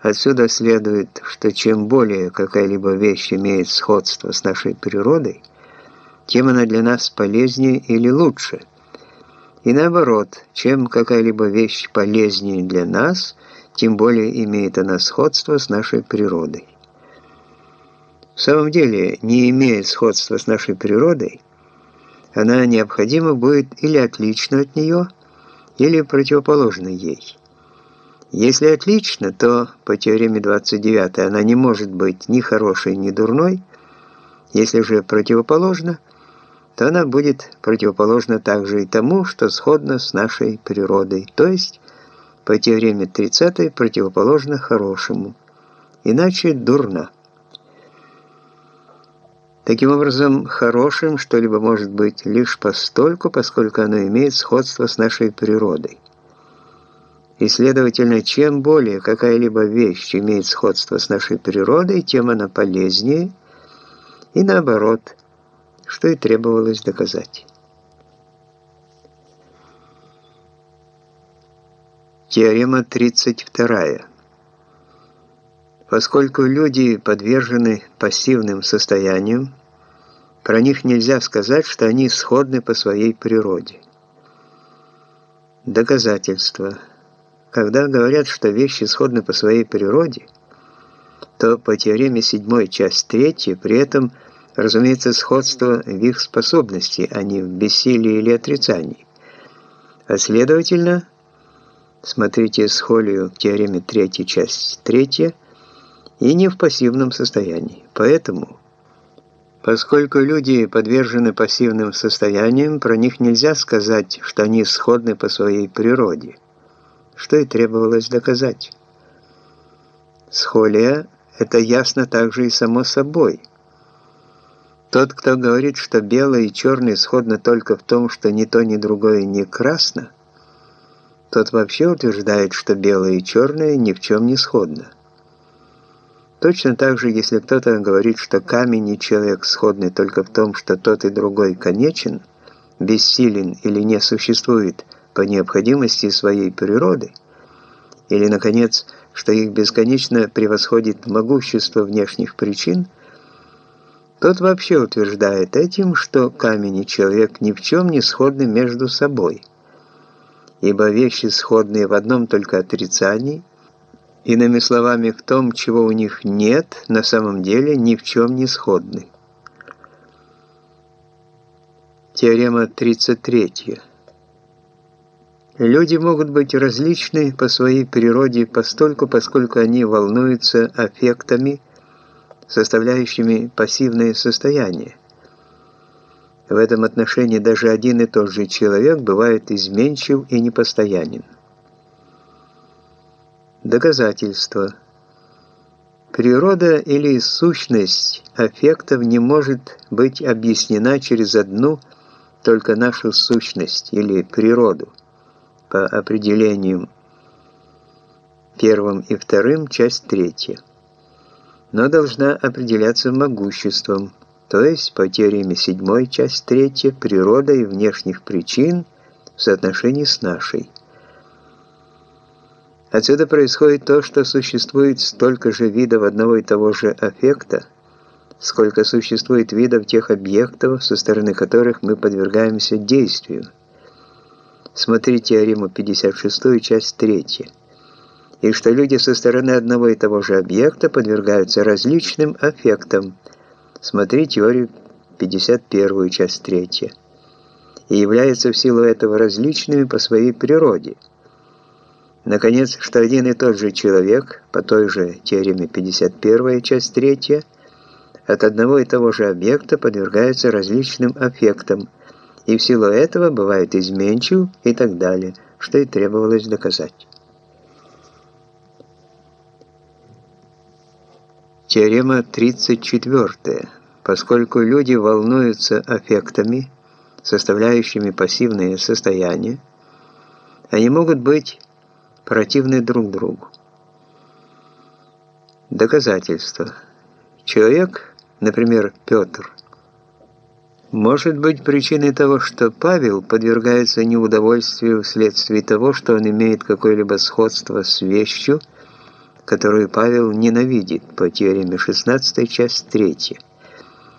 Отсюда следует, что чем более какая-либо вещь имеет сходство с нашей природой, тем она для нас полезнее или лучше. И наоборот, чем какая-либо вещь полезнее для нас, тем более имеет она сходство с нашей природой. В самом деле, не имея сходства с нашей природой, она необходимо будет или отлична от нее, или противоположна ей. Если отлично, то по теореме 29 она не может быть ни хорошей, ни дурной. Если же противоположна, то она будет противоположна также и тому, что сходно с нашей природой, то есть по теореме 30 противоположна хорошему, иначе дурна. Таким образом, хорошим что-либо может быть лишь постольку, поскольку оно имеет сходство с нашей природой. И, следовательно, чем более какая-либо вещь имеет сходство с нашей природой, тем она полезнее, и наоборот, что и требовалось доказать. Теорема 32. Поскольку люди подвержены пассивным состояниям, про них нельзя сказать, что они сходны по своей природе. Доказательство – когда говорят, что вещи сходны по своей природе, то по теореме 7 часть 3 при этом, разумеется, сходство в их способности, а не в бессилии или отрицании. А следовательно, смотрите схолию к теореме 3 часть 3 и не в пассивном состоянии. Поэтому, поскольку люди подвержены пассивным состояниям, про них нельзя сказать, что они сходны по своей природе – что и требовалось доказать. Схолия – это ясно также и само собой. Тот, кто говорит, что белое и черное сходно только в том, что ни то, ни другое не красно, тот вообще утверждает, что белое и черное ни в чем не сходно. Точно так же, если кто-то говорит, что камень и человек сходны только в том, что тот и другой конечен, бессилен или не существует – по необходимости своей природы, или, наконец, что их бесконечно превосходит могущество внешних причин, тот вообще утверждает этим, что камень и человек ни в чем не сходны между собой, ибо вещи сходные в одном только отрицании, иными словами, в том, чего у них нет, на самом деле ни в чем не сходны. Теорема 33. Люди могут быть различны по своей природе постольку, поскольку они волнуются аффектами, составляющими пассивное состояние. В этом отношении даже один и тот же человек бывает изменчив и непостоянен. Доказательство. Природа или сущность аффектов не может быть объяснена через одну только нашу сущность или природу по определениям первым и вторым, часть третья, но должна определяться могуществом, то есть по теореме седьмой, часть третья, природой внешних причин в соотношении с нашей. Отсюда происходит то, что существует столько же видов одного и того же аффекта, сколько существует видов тех объектов, со стороны которых мы подвергаемся действию. Смотри теорему 56, часть 3. И что люди со стороны одного и того же объекта подвергаются различным аффектам. Смотри теорию 51, часть 3. И являются в силу этого различными по своей природе. Наконец, что один и тот же человек, по той же теореме 51, часть 3, от одного и того же объекта подвергается различным аффектам, и в силу этого бывает изменчив и так далее, что и требовалось доказать. Теорема 34. Поскольку люди волнуются аффектами, составляющими пассивные состояния, они могут быть противны друг другу. Доказательство. Человек, например, Петр, может быть причиной того, что Павел подвергается неудовольствию вследствие того, что он имеет какое-либо сходство с вещью, которую Павел ненавидит по теореме 16, часть 3.